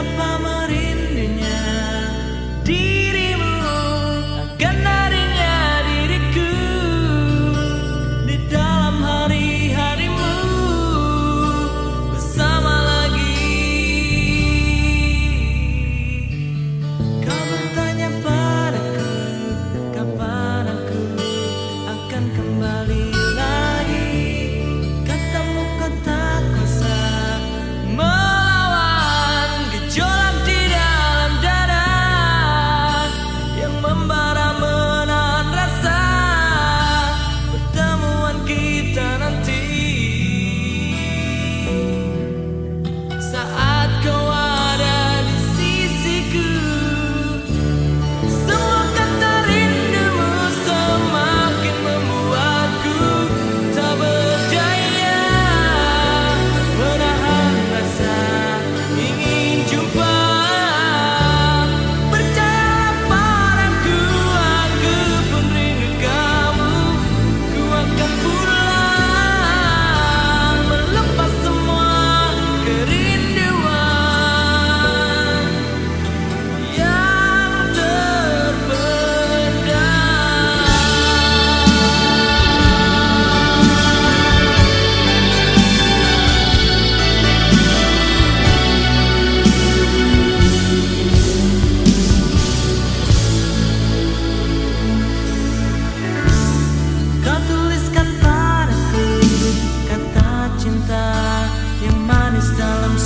dalam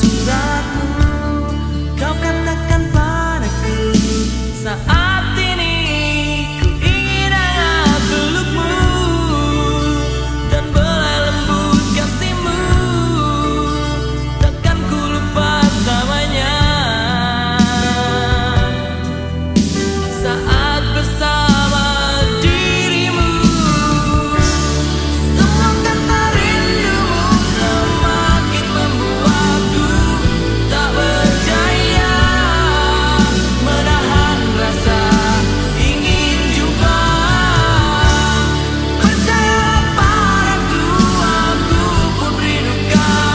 surat God.